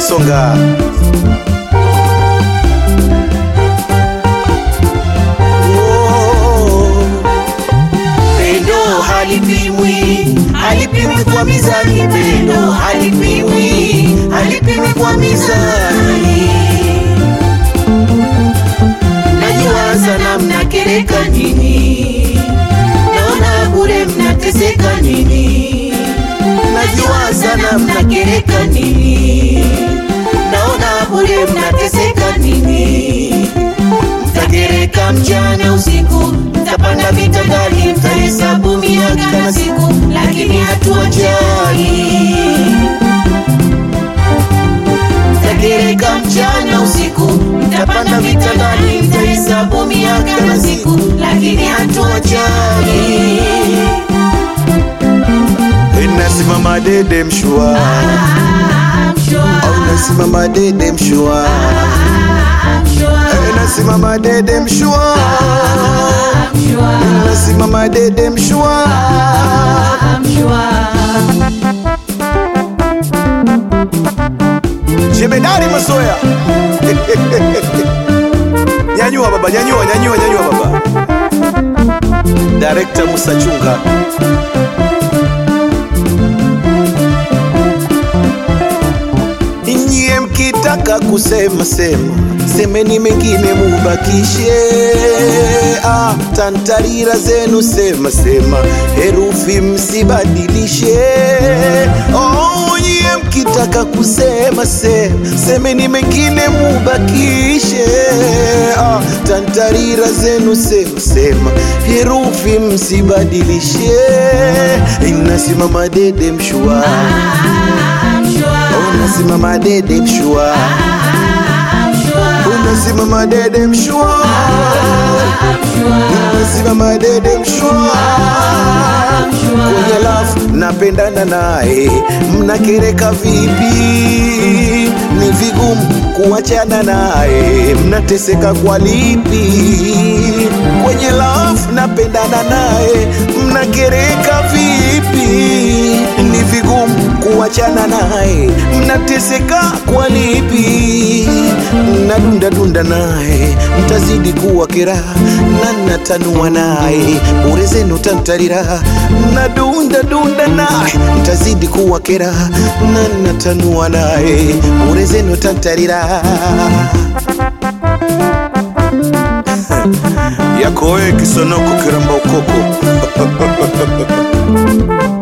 Kasonga. Oh, Pendo halipimwi, halipimwi kwa mizani. Pendo halipimwi, halipimwi kwa mizani. Najiwaza na mnakereka nini, mnateseka nini mtagereka mchana usiku, mtapanda vitandani, mtahesabu miaka na siku, lakini hatuwajali. Mtagereka mchana usiku, mtapanda vitandani, mtahesabu miaka na siku, lakini hatuwajali. nasimama dede mshua, Ah, nasimama dede mshua, ah, mshwa, Eh, nasimama dede mshua, ah, nasimama dede mshua. ah. Jemedari Masoya. Nyanyua baba, nyanyua, nyanyua, nyanyua baba. Director Musa Chunga. Mkitaka kusema sema, semeni mengine mubakishe. Ah, tantarira zenu sema sema, herufi msibadilishe. Oh, nyie mkitaka kusema sema, semeni mengine mubakishe. Ah, tantarira zenu sema sema, herufi msibadilishe. Inasimama dede mshua, unasimama dede mshua, unasimama dede mshua, unasimama dede mshua. Kwenye lafu napendana naye, mnakereka vipi? Ni vigumu kuachana naye, mnateseka kwa lipi? Kwenye lafu napendana naye, kuachana naye, mnateseka kwa lipi? Mnadunda dunda naye, mtazidi kuwa kera na natanua naye, bure zenu tantarira. Nadunda dunda naye, mtazidi kuwa kera na natanua naye, bure zenu tantarira. yako wewe kisonoko kiramba ukoko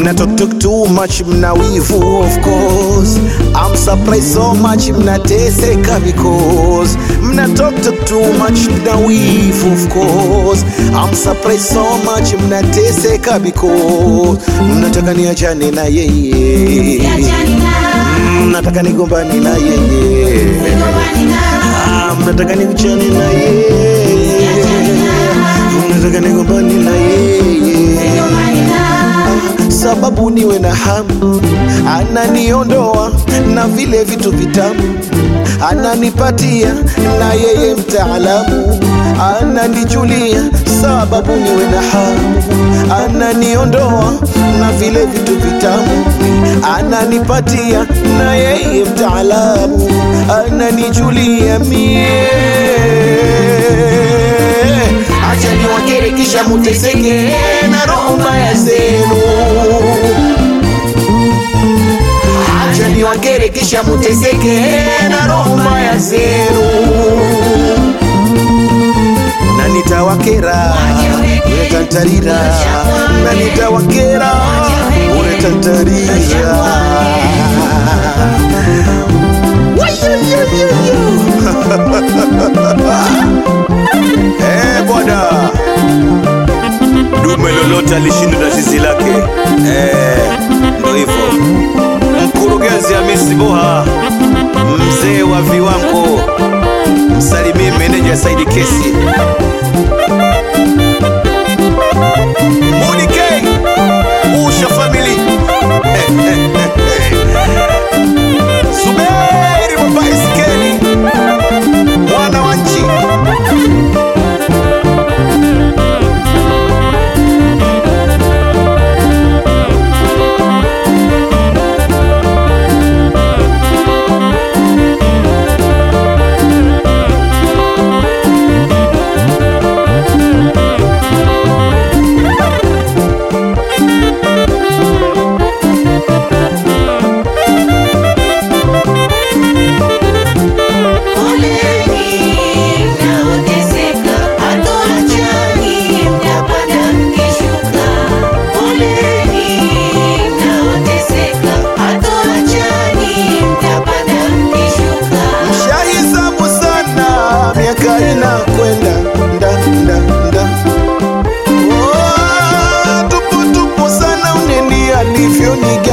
Mna talk talk too much, mna wivu of course. I'm surprised so much, mnateseka because mna talk talk too much, mna wivu of course. I'm surprised so much, mnateseka because mnataka niachane na yeye, mnataka nigombane na. Yeye, mnataka niachane sababu niwe na hamu, ananiondoa na vile vitu vitamu, ananipatia na yeye mtaalamu, ananijulia sababu niwe na hamu, ananiondoa na vile vitu vitamu, ananipatia na yeye mtaalamu, ananijulia mie acha niwakere kisha muteseke na roho mbaya zenu. Acha niwakere kisha muteseke na roho mbaya zenu. Na nitawakera uretantarira na nitawakera uretantarira Eh, dume lolote alishindwa na zizi lake. Eh, ndo hivyo. Mkurugenzi Hamisi Boha, mzee wa viwango, msalimie meneja Saidi Kesi.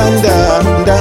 Danda,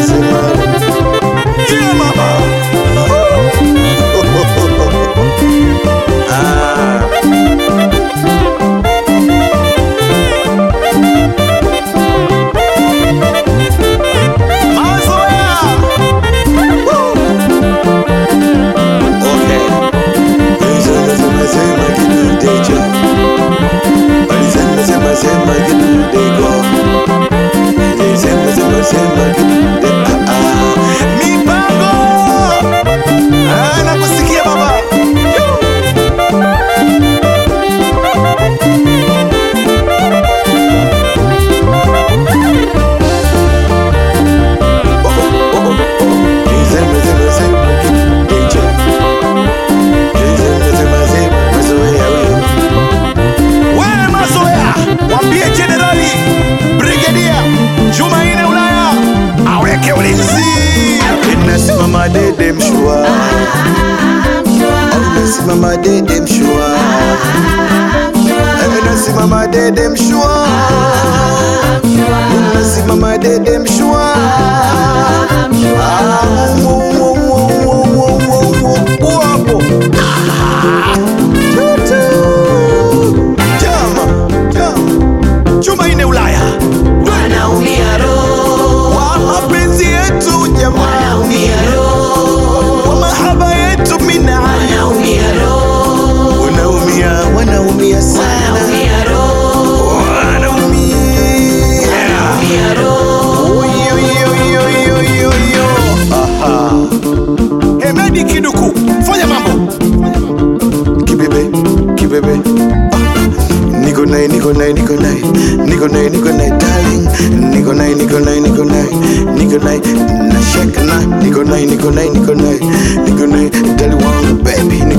Senhor. say them should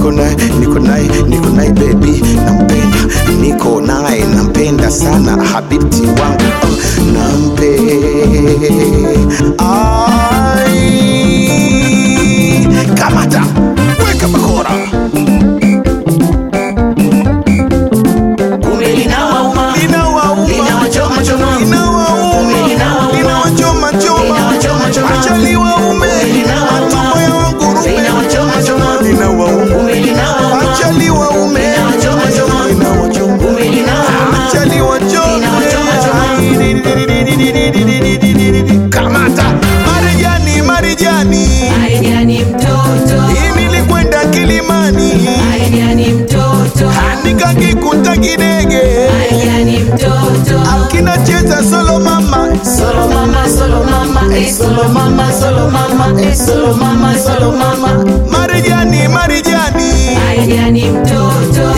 niko naye niko naye niko naye bebi nampenda. Niko naye nampenda sana habibti wangu. Uh, nampenda. Aidia Kilimani. Aidia ni mtoto. Handika solo mama. Solo mama, solo mama, eh, eh, solo mama, solo mama, eh, solo mama, solo mama. Marijani, Marijani. Mtoto.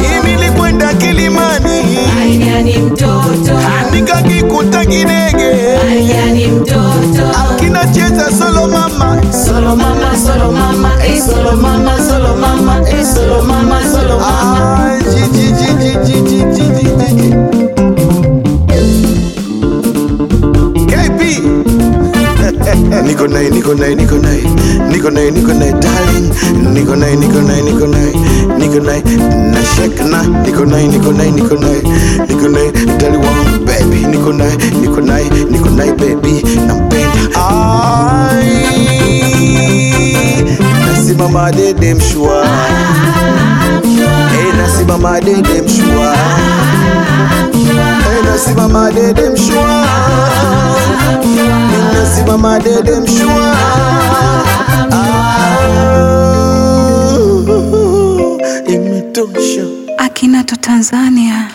Niko naye, niko naye, niko naye, niko naye, niko naye darling, niko naye, niko naye, niko naye, niko naye na shake na, niko naye, niko naye, niko naye, niko naye darling wangu baby, niko naye, niko naye, niko naye baby, nampenda. Ai, nasimama dede mshwa, eh, ah, ah, ah, nasimama dede mshwa Nimesimama dede mshwa, nimesimama dede mshua ah, imetosha. Akinato Tanzania.